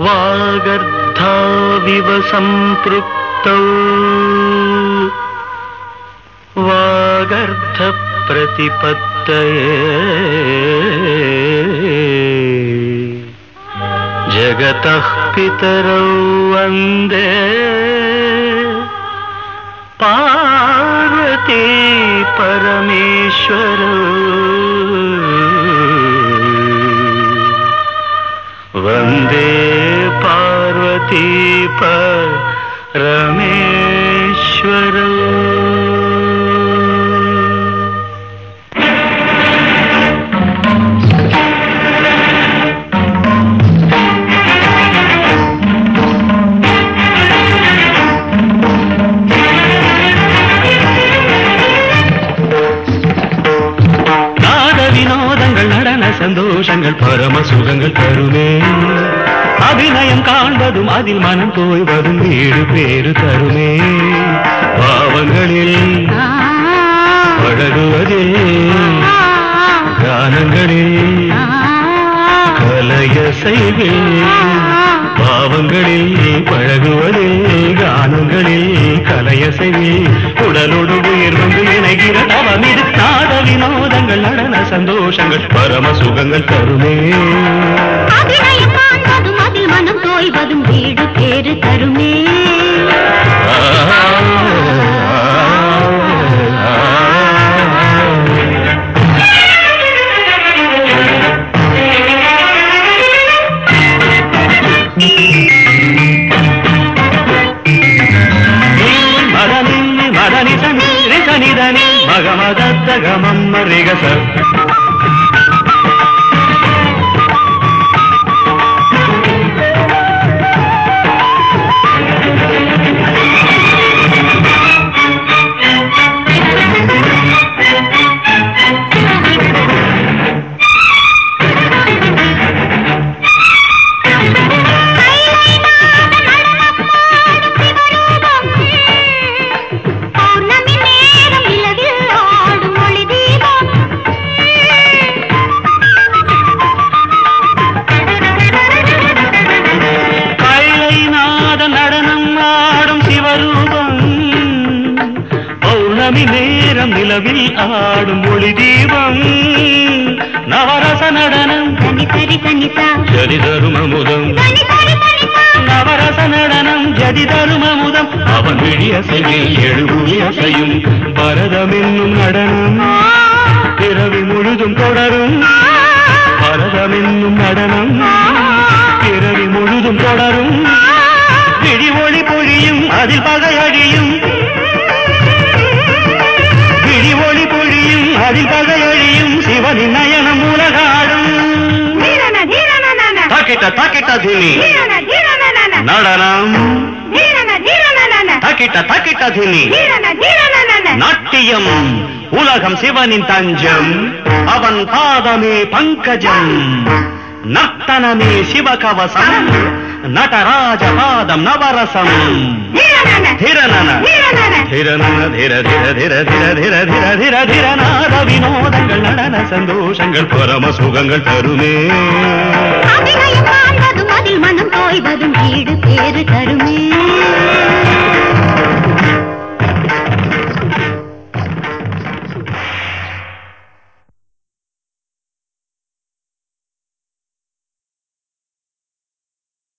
वागर्थाविव सम्पृक्तौ वागर्थप्रतिपत्तये। जगतः पितरौ वन्दे। पार्वती परमेश्वरौ। वन्दे பார்வதி பரமேஸ்வர சந்தோஷங்கள் பரம சுகங்கள் தருமே அபிநயம் காண்பதும் அதில் மனம் தோய்வதும் வீடு பேரு தருமே. பாவங்களில் பழகுவதில் கானங்களில் கலைய செய்வில் பாவங்களில் பழகுவதில் கானங்களில் கலைய செய்வில் உடலோடு உயிர் வந்து இணைகிற தவம் இது நாட வினோதங்கள் நடன சந்தோஷங்கள் பரம சுகங்கள் தருமே. గమ దత్త గమమ్మ రిగ பௌர்ணமி நேரம் நிலவில் ஆடும் ஒளி தீபம். நவரச நடனம். ஜதி சரி தனிசா நவரச நடனம். ஜதி தருமமுதம் அவன் விழியசையில் எழுபுயசையும் பரதம் என்னும் நடனம். பிறவி முழுதும் தொடரும். பரதம் என்னும் நடனம். பிறவி முழுதும் தொடரும். விழி ஒளி பொழியும். அதில் பகை தாக்கிட்ட தாக்கிட்ட தினி. நடனம். தீரன தீரன நன தாக்கிட்ட தாக்கிட்ட தினி. நாட்டியம். உலகம் சிவனின் தஞ்சம். அவன் பாதமே பங்கஜம். நர்த்தனமே சிவகவசம். நடராஜ பாதம் நவரசம். தீரன திரனன திர திர திர திர திர திர திர திரநாத வினோதங்கள் நடன சந்தோஷங்கள் பரம சுகங்கள் தருமே.